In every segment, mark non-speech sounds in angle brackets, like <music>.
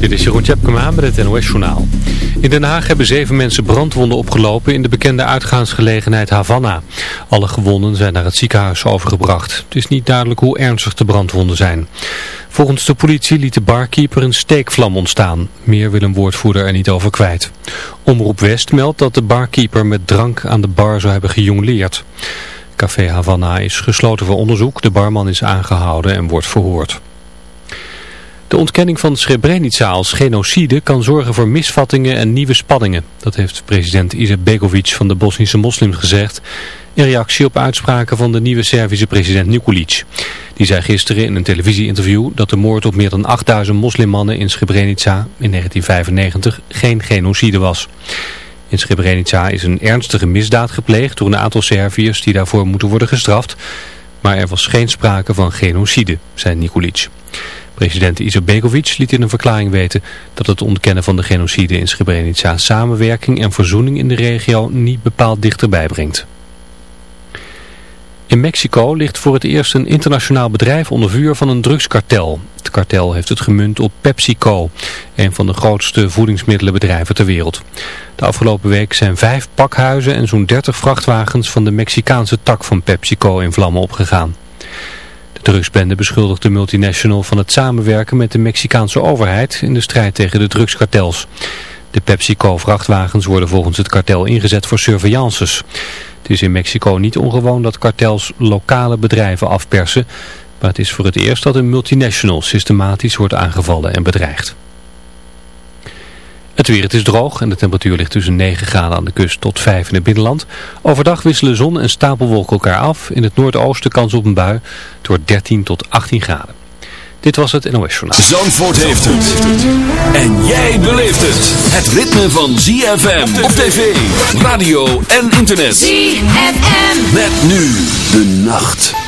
Dit is Jeroen Tjepkema met het NOS Journaal. In Den Haag hebben zeven mensen brandwonden opgelopen in de bekende uitgaansgelegenheid Havana. Alle gewonden zijn naar het ziekenhuis overgebracht. Het is niet duidelijk hoe ernstig de brandwonden zijn. Volgens de politie liet de barkeeper een steekvlam ontstaan. Meer wil een woordvoerder er niet over kwijt. Omroep West meldt dat de barkeeper met drank aan de bar zou hebben gejongleerd. Café Havana is gesloten voor onderzoek. De barman is aangehouden en wordt verhoord. De ontkenning van Srebrenica als genocide kan zorgen voor misvattingen en nieuwe spanningen. Dat heeft president Izetbegovic van de Bosnische moslims gezegd in reactie op uitspraken van de nieuwe Servische president Nikolic. Die zei gisteren in een televisieinterview dat de moord op meer dan 8000 moslimmannen in Srebrenica in 1995 geen genocide was. In Srebrenica is een ernstige misdaad gepleegd door een aantal Serviërs die daarvoor moeten worden gestraft. Maar er was geen sprake van genocide, zei Nikolic. President Izetbegovic liet in een verklaring weten dat het ontkennen van de genocide in Srebrenica samenwerking en verzoening in de regio niet bepaald dichterbij brengt. In Mexico ligt voor het eerst een internationaal bedrijf onder vuur van een drugskartel. Het kartel heeft het gemunt op PepsiCo, een van de grootste voedingsmiddelenbedrijven ter wereld. De afgelopen week zijn vijf pakhuizen en zo'n 30 vrachtwagens van de Mexicaanse tak van PepsiCo in vlammen opgegaan. De drugsbende beschuldigt de multinational van het samenwerken met de Mexicaanse overheid in de strijd tegen de drugskartels. De PepsiCo-vrachtwagens worden volgens het kartel ingezet voor surveillances. Het is in Mexico niet ongewoon dat kartels lokale bedrijven afpersen, maar het is voor het eerst dat een multinational systematisch wordt aangevallen en bedreigd. Het weer, het is droog en de temperatuur ligt tussen 9 graden aan de kust tot 5 in het binnenland. Overdag wisselen zon en stapelwolken elkaar af. In het noordoosten kans op een bui. door 13 tot 18 graden. Dit was het NOS Journaal. Zandvoort heeft het. En jij beleeft het. Het ritme van ZFM op tv, radio en internet. ZFM. Met nu de nacht.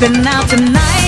been out tonight.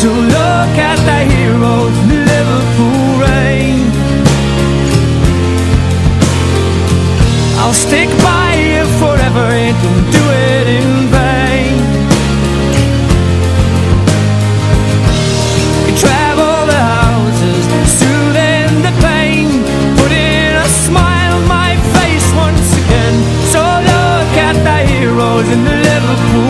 So look at the heroes in Liverpool rain I'll stick by you forever and don't do it in vain. You travel the houses, soothing the pain. Putting a smile on my face once again. So look at the heroes in the Liverpool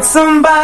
Got somebody,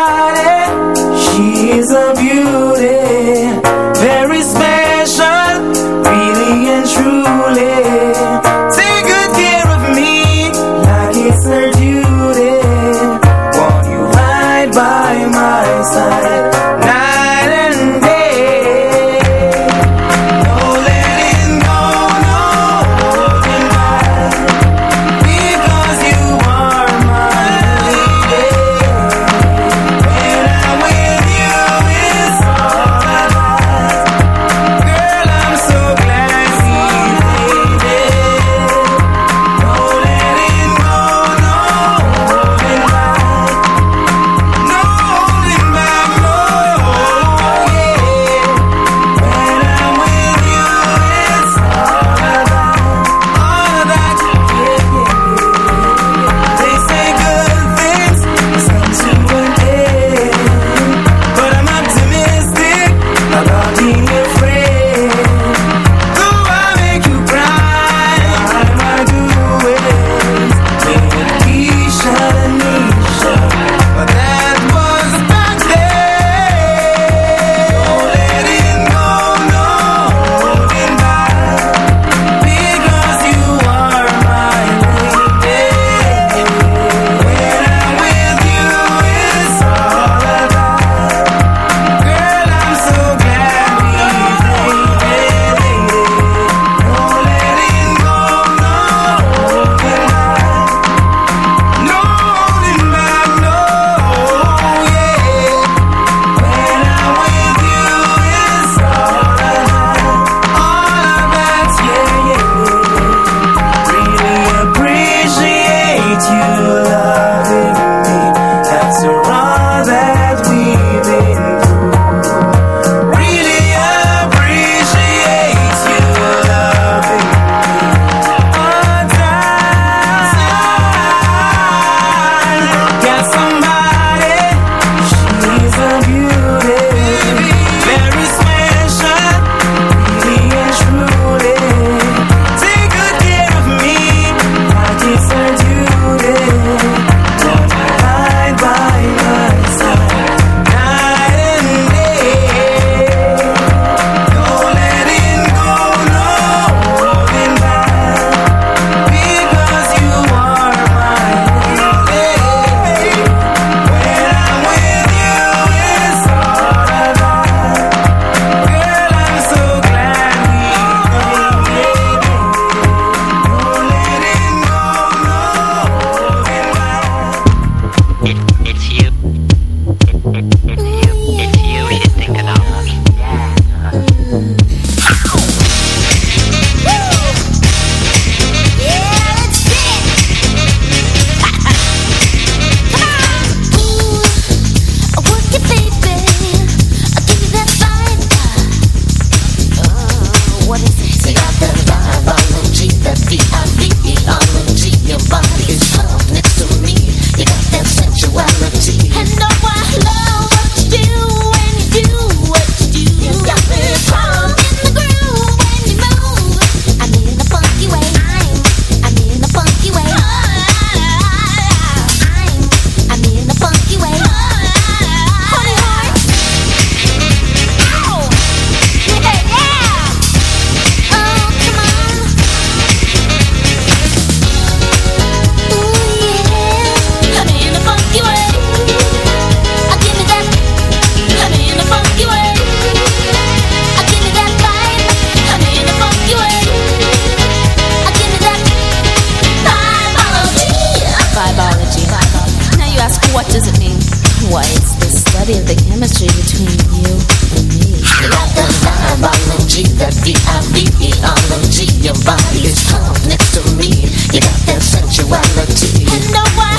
why it's the study of the chemistry between you and me. Like a fire biology, that B-I-V-E-R-O-G. Your body is strong next to me. You got that sensuality. And no, I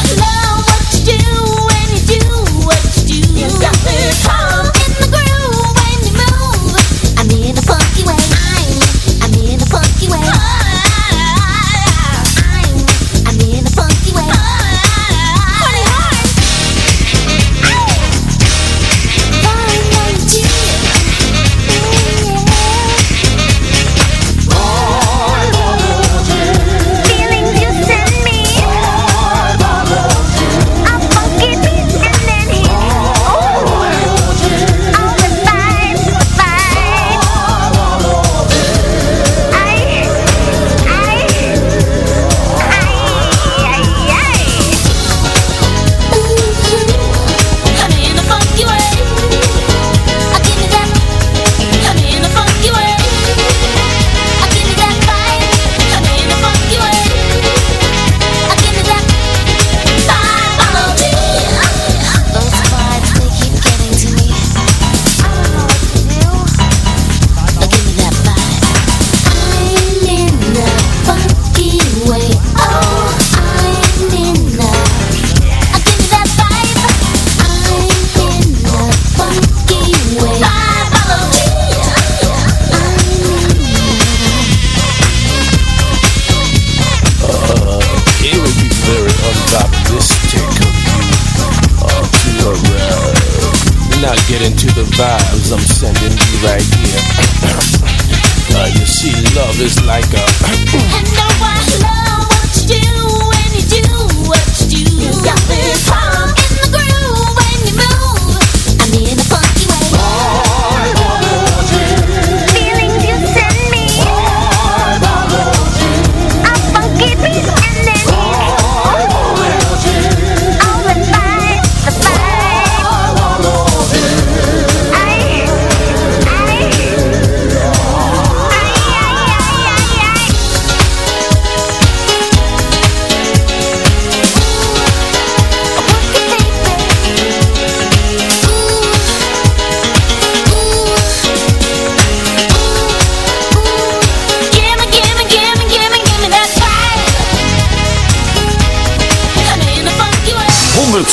get into the vibes I'm sending you right here. <clears throat> uh, you see, love is like a. <clears throat>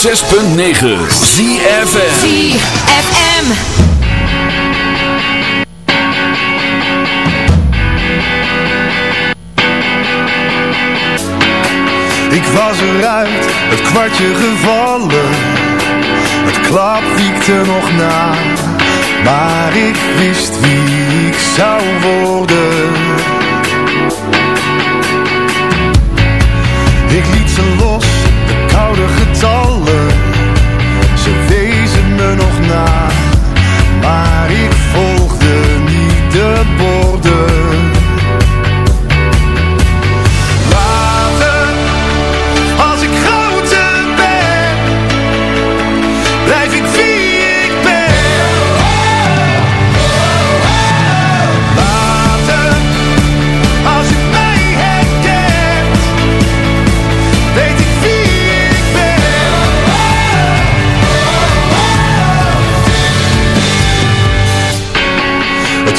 106.9 ZFM ZFM Ik was eruit, het kwartje gevallen. Het klap wiekte nog na Maar ik wist wie ik zou worden. Ik liet ze los gouden getallen. Ze wezen me nog na, maar ik volgde niet de bocht.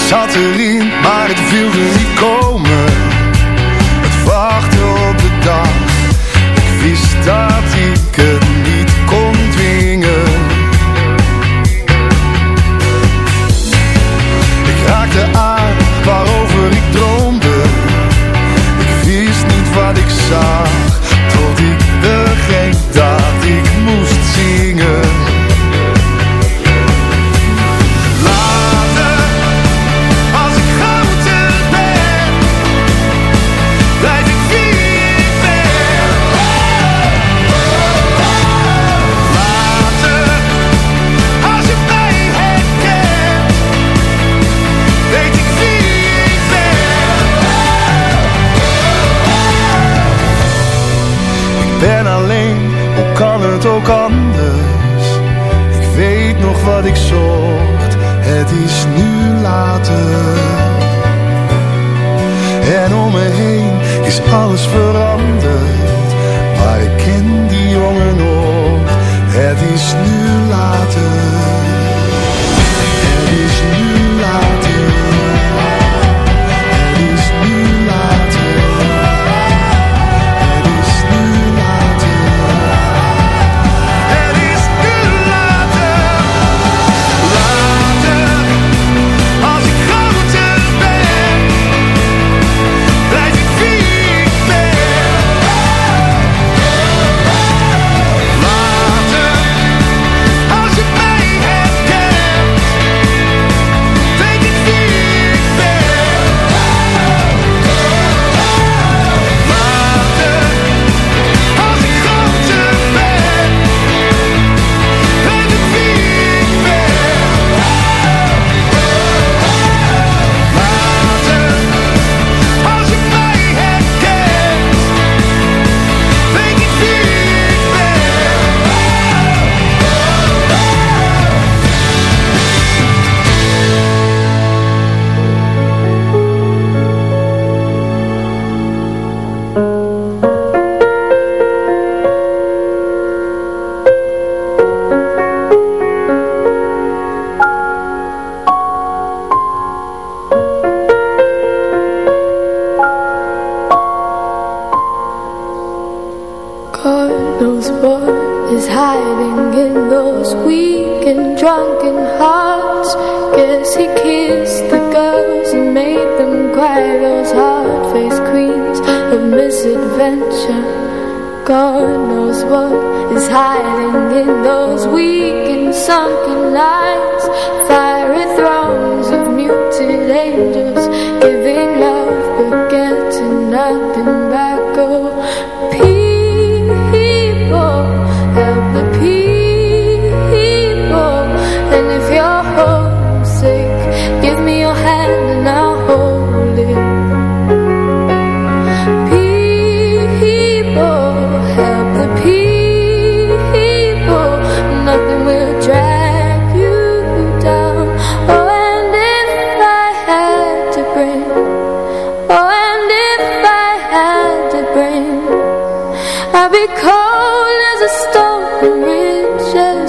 zat erin, maar het wilde niet komen. house full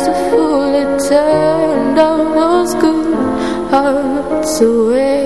was a fool, it turned all those good. Hearts away.